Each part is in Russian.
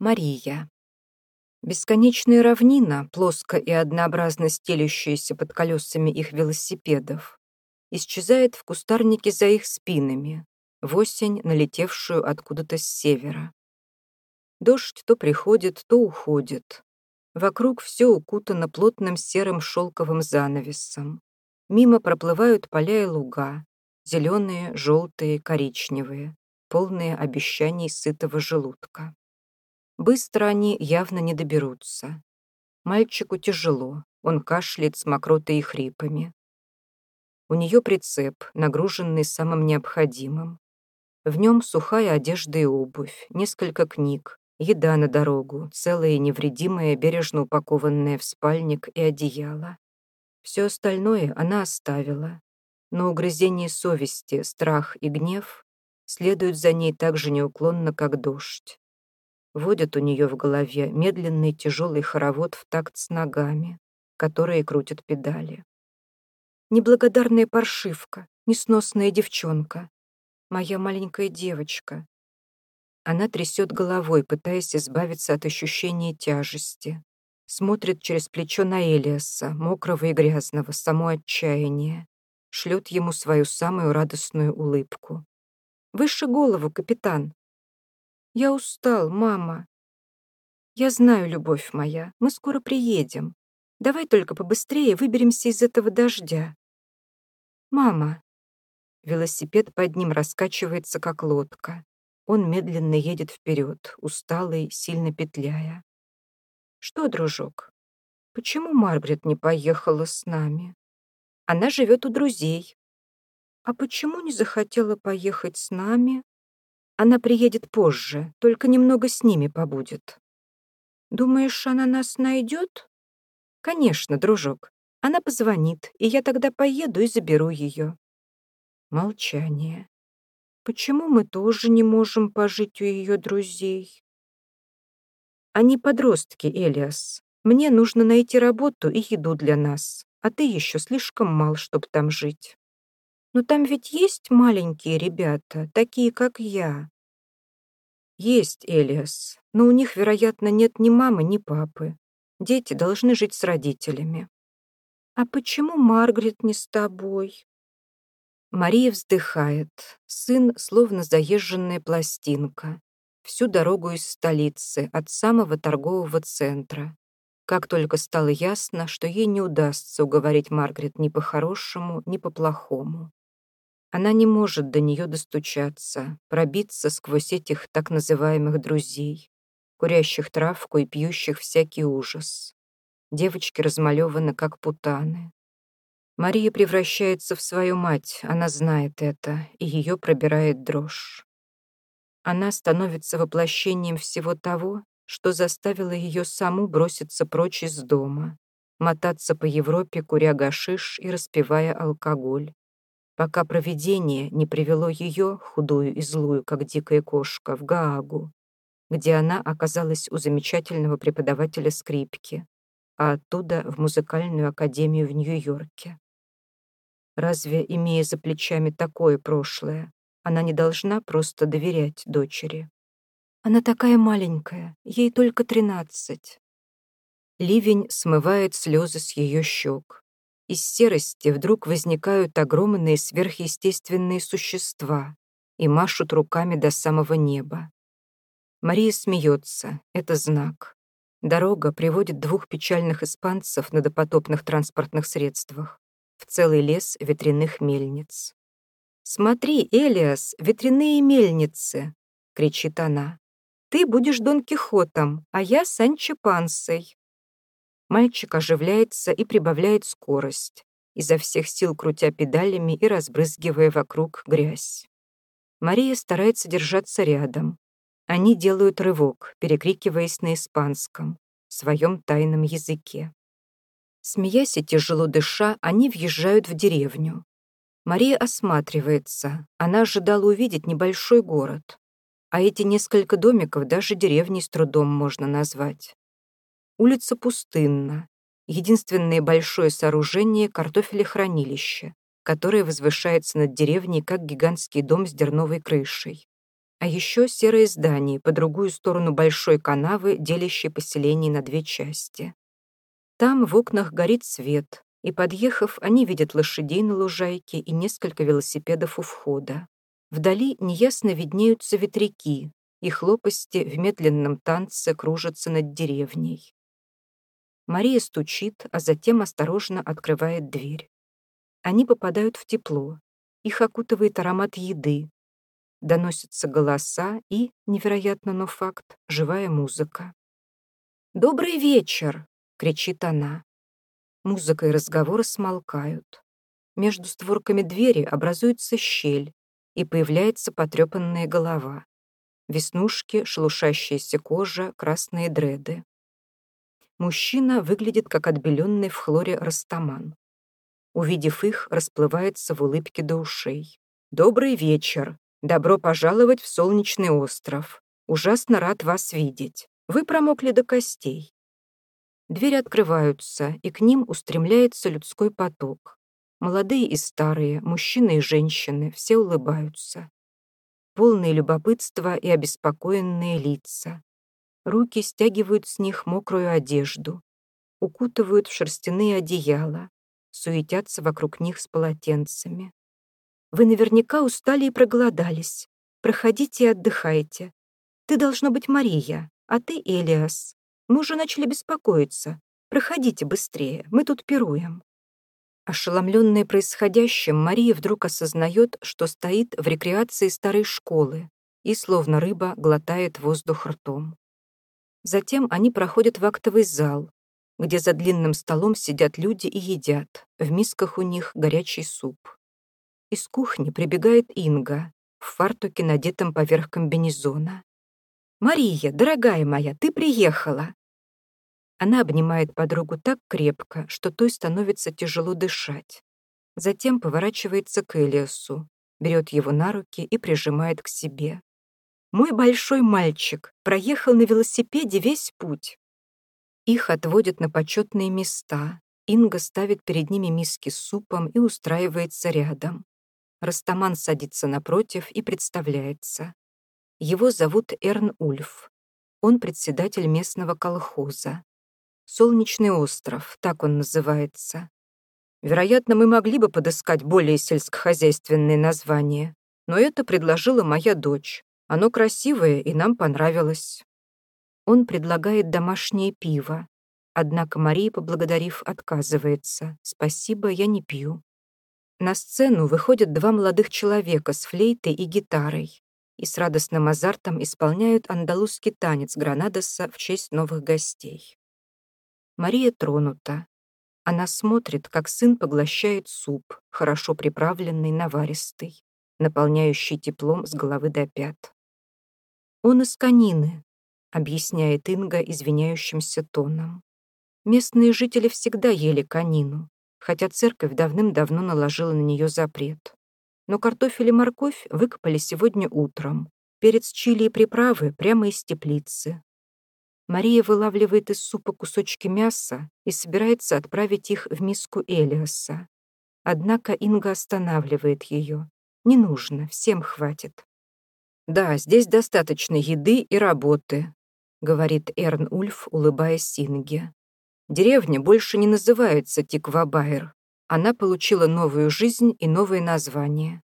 Мария. Бесконечная равнина, плоско и однообразно стелющаяся под колесами их велосипедов, исчезает в кустарнике за их спинами, в осень, налетевшую откуда-то с севера. Дождь то приходит, то уходит. Вокруг все укутано плотным серым шелковым занавесом. Мимо проплывают поля и луга, зеленые, желтые, коричневые, полные обещаний сытого желудка. Быстро они явно не доберутся. Мальчику тяжело, он кашляет с мокротой и хрипами. У нее прицеп, нагруженный самым необходимым. В нем сухая одежда и обувь, несколько книг, еда на дорогу, целая и невредимая, бережно упакованная в спальник и одеяло. Все остальное она оставила, но угрызение совести, страх и гнев следуют за ней так же неуклонно, как дождь. Водят у нее в голове медленный тяжелый хоровод в такт с ногами, которые крутят педали. Неблагодарная паршивка, несносная девчонка. Моя маленькая девочка. Она трясет головой, пытаясь избавиться от ощущения тяжести. Смотрит через плечо на Элиаса, мокрого и грязного, само отчаяние. Шлет ему свою самую радостную улыбку. «Выше голову, капитан!» Я устал, мама. Я знаю, любовь моя, мы скоро приедем. Давай только побыстрее выберемся из этого дождя. Мама. Велосипед под ним раскачивается, как лодка. Он медленно едет вперед, усталый, сильно петляя. Что, дружок, почему Маргарет не поехала с нами? Она живет у друзей. А почему не захотела поехать с нами? Она приедет позже, только немного с ними побудет. Думаешь, она нас найдет? Конечно, дружок. Она позвонит, и я тогда поеду и заберу ее. Молчание. Почему мы тоже не можем пожить у ее друзей? Они подростки, Элиас. Мне нужно найти работу и еду для нас, а ты еще слишком мал, чтобы там жить. Но там ведь есть маленькие ребята, такие, как я. Есть, Элиас, но у них, вероятно, нет ни мамы, ни папы. Дети должны жить с родителями. А почему Маргарет не с тобой? Мария вздыхает. Сын словно заезженная пластинка. Всю дорогу из столицы, от самого торгового центра. Как только стало ясно, что ей не удастся уговорить Маргарет ни по-хорошему, ни по-плохому. Она не может до нее достучаться, пробиться сквозь этих так называемых друзей, курящих травку и пьющих всякий ужас. Девочки размалеваны, как путаны. Мария превращается в свою мать, она знает это, и ее пробирает дрожь. Она становится воплощением всего того, что заставило ее саму броситься прочь из дома, мотаться по Европе, куря гашиш и распивая алкоголь, пока провидение не привело ее, худую и злую, как дикая кошка, в Гаагу, где она оказалась у замечательного преподавателя скрипки, а оттуда в музыкальную академию в Нью-Йорке. Разве, имея за плечами такое прошлое, она не должна просто доверять дочери? Она такая маленькая, ей только тринадцать. Ливень смывает слезы с ее щек. Из серости вдруг возникают огромные сверхъестественные существа и машут руками до самого неба. Мария смеется, это знак. Дорога приводит двух печальных испанцев на допотопных транспортных средствах в целый лес ветряных мельниц. «Смотри, Элиас, ветряные мельницы!» — кричит она. «Ты будешь Дон Кихотом, а я Санчо Пансой». Мальчик оживляется и прибавляет скорость, изо всех сил крутя педалями и разбрызгивая вокруг грязь. Мария старается держаться рядом. Они делают рывок, перекрикиваясь на испанском, в своем тайном языке. Смеясь и тяжело дыша, они въезжают в деревню. Мария осматривается. Она ожидала увидеть небольшой город. А эти несколько домиков даже деревней с трудом можно назвать. Улица пустынна. Единственное большое сооружение — картофелехранилище, которое возвышается над деревней, как гигантский дом с дерновой крышей. А еще серое здание по другую сторону большой канавы, делящей поселение на две части. Там в окнах горит свет, и, подъехав, они видят лошадей на лужайке и несколько велосипедов у входа. Вдали неясно виднеются ветряки, их лопасти в медленном танце кружатся над деревней. Мария стучит, а затем осторожно открывает дверь. Они попадают в тепло. Их окутывает аромат еды. Доносятся голоса и, невероятно, но факт, живая музыка. «Добрый вечер!» — кричит она. Музыка и разговоры смолкают. Между створками двери образуется щель, и появляется потрепанная голова. Веснушки, шелушащаяся кожа, красные дреды. Мужчина выглядит как отбеленный в хлоре растаман. Увидев их, расплывается в улыбке до ушей. «Добрый вечер! Добро пожаловать в Солнечный остров! Ужасно рад вас видеть! Вы промокли до костей!» Двери открываются, и к ним устремляется людской поток. Молодые и старые, мужчины и женщины, все улыбаются. Полные любопытства и обеспокоенные лица. Руки стягивают с них мокрую одежду, укутывают в шерстяные одеяла, суетятся вокруг них с полотенцами. Вы наверняка устали и проголодались. Проходите и отдыхайте. Ты должно быть Мария, а ты Элиас. Мы уже начали беспокоиться. Проходите быстрее, мы тут пируем. Ошеломленная происходящим, Мария вдруг осознает, что стоит в рекреации старой школы и, словно рыба, глотает воздух ртом. Затем они проходят в актовый зал, где за длинным столом сидят люди и едят, в мисках у них горячий суп. Из кухни прибегает Инга, в фартуке, надетом поверх комбинезона. «Мария, дорогая моя, ты приехала!» Она обнимает подругу так крепко, что той становится тяжело дышать. Затем поворачивается к Элиасу, берет его на руки и прижимает к себе. «Мой большой мальчик проехал на велосипеде весь путь. Их отводят на почетные места. Инга ставит перед ними миски с супом и устраивается рядом. Растаман садится напротив и представляется. Его зовут Эрн Ульф. Он председатель местного колхоза. Солнечный остров, так он называется. Вероятно, мы могли бы подыскать более сельскохозяйственные названия, но это предложила моя дочь. Оно красивое и нам понравилось. Он предлагает домашнее пиво. Однако Мария, поблагодарив, отказывается. «Спасибо, я не пью». На сцену выходят два молодых человека с флейтой и гитарой и с радостным азартом исполняют андалузский танец Гранадоса в честь новых гостей. Мария тронута. Она смотрит, как сын поглощает суп, хорошо приправленный, наваристый, наполняющий теплом с головы до пят. Он из конины, объясняет Инга извиняющимся тоном. Местные жители всегда ели конину, хотя церковь давным-давно наложила на нее запрет. Но картофель и морковь выкопали сегодня утром. Перец чили и приправы прямо из теплицы. Мария вылавливает из супа кусочки мяса и собирается отправить их в миску Элиаса. Однако Инга останавливает ее. Не нужно, всем хватит. Да, здесь достаточно еды и работы, — говорит Эрн Ульф, улыбаясь Синге. «Деревня больше не называется Тиквабайр. Она получила новую жизнь и новое название.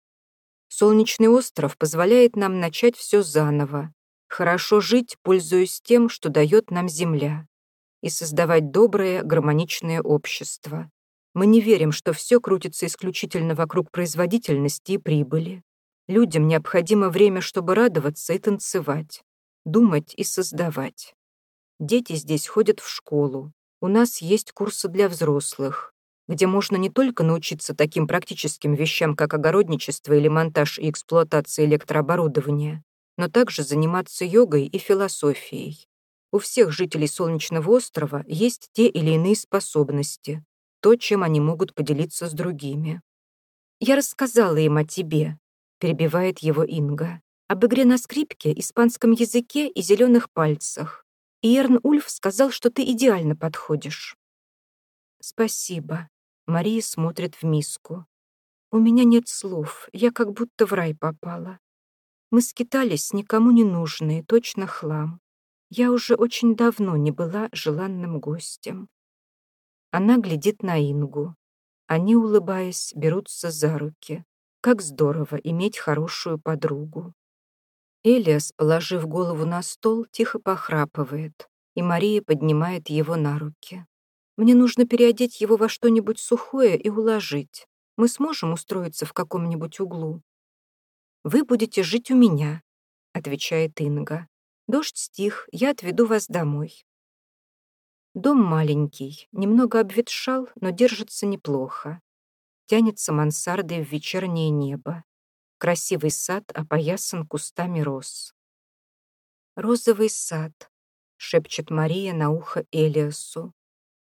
Солнечный остров позволяет нам начать все заново, хорошо жить, пользуясь тем, что дает нам Земля, и создавать доброе, гармоничное общество. Мы не верим, что все крутится исключительно вокруг производительности и прибыли. Людям необходимо время, чтобы радоваться и танцевать думать и создавать. Дети здесь ходят в школу. У нас есть курсы для взрослых, где можно не только научиться таким практическим вещам, как огородничество или монтаж и эксплуатация электрооборудования, но также заниматься йогой и философией. У всех жителей Солнечного острова есть те или иные способности, то, чем они могут поделиться с другими. «Я рассказала им о тебе», — перебивает его Инга об игре на скрипке, испанском языке и зеленых пальцах. И Эрн Ульф сказал, что ты идеально подходишь. Спасибо. Мария смотрит в миску. У меня нет слов, я как будто в рай попала. Мы скитались, никому не нужные, точно хлам. Я уже очень давно не была желанным гостем. Она глядит на Ингу. Они, улыбаясь, берутся за руки. Как здорово иметь хорошую подругу. Элиас, положив голову на стол, тихо похрапывает, и Мария поднимает его на руки. «Мне нужно переодеть его во что-нибудь сухое и уложить. Мы сможем устроиться в каком-нибудь углу?» «Вы будете жить у меня», — отвечает Инга. «Дождь стих, я отведу вас домой». Дом маленький, немного обветшал, но держится неплохо. Тянется мансардой в вечернее небо. Красивый сад опоясан кустами роз. «Розовый сад», — шепчет Мария на ухо Элиасу.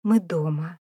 «Мы дома».